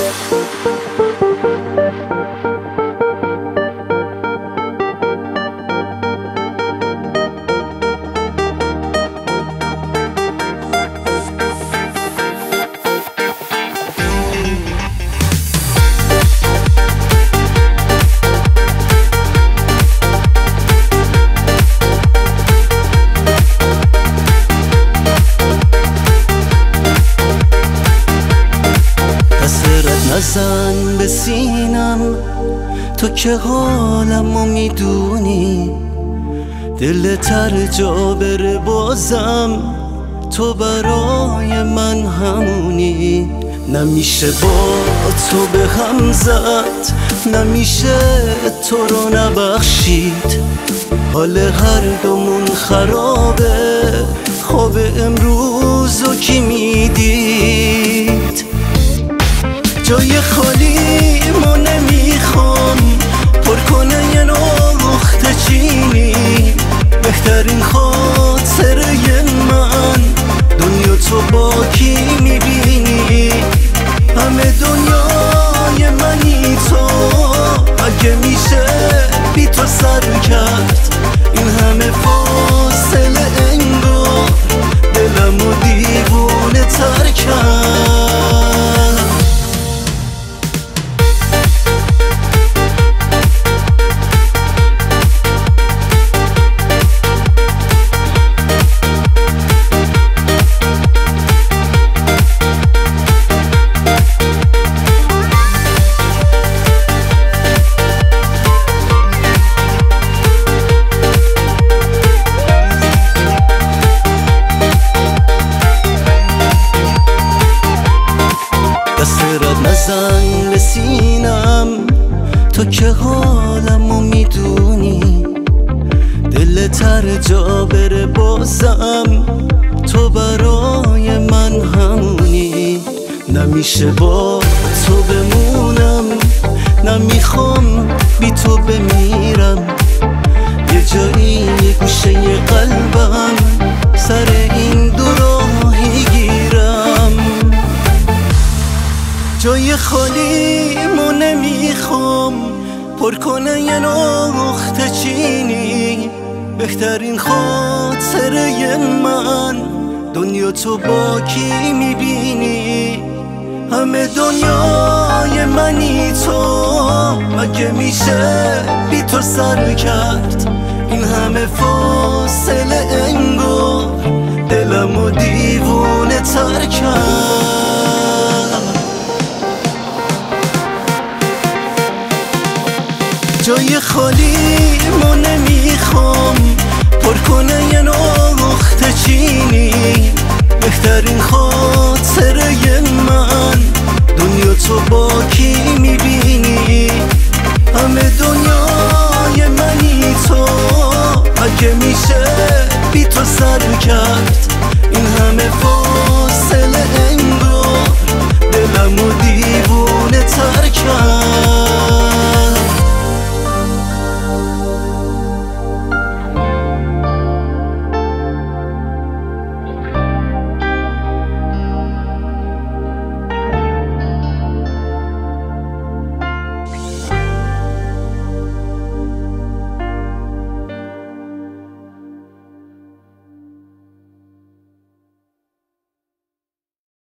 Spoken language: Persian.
Thank you. نزن به سینم. تو که حالمو می‌دونی. دل تر جا بره بازم. تو برای من همونی. نمیشه با تو به هم زد. نمیشه تو رو نبخشید. حال هر دومون خرابه. خواب امروز و کی می‌دید؟ سر نزن به سینم تو که حالمو می‌دونی. دل تر جا بره بازم. تو برای من همونی. نمیشه با تو بمونم. نمی‌خوام بی تو بمیرم. یه جایی یه گوشه قلبم. جای خالی ما نمی‌خوام. پر کنه یه نقطه چینی. بهترین خاطره من. دنیا تو با کی می‌بینی. همه دنیای منی تو. مگه میشه بی تو سر کرد؟ این همه فاصله انگار. دلم و دیوونه تر کرد. جای خالی ما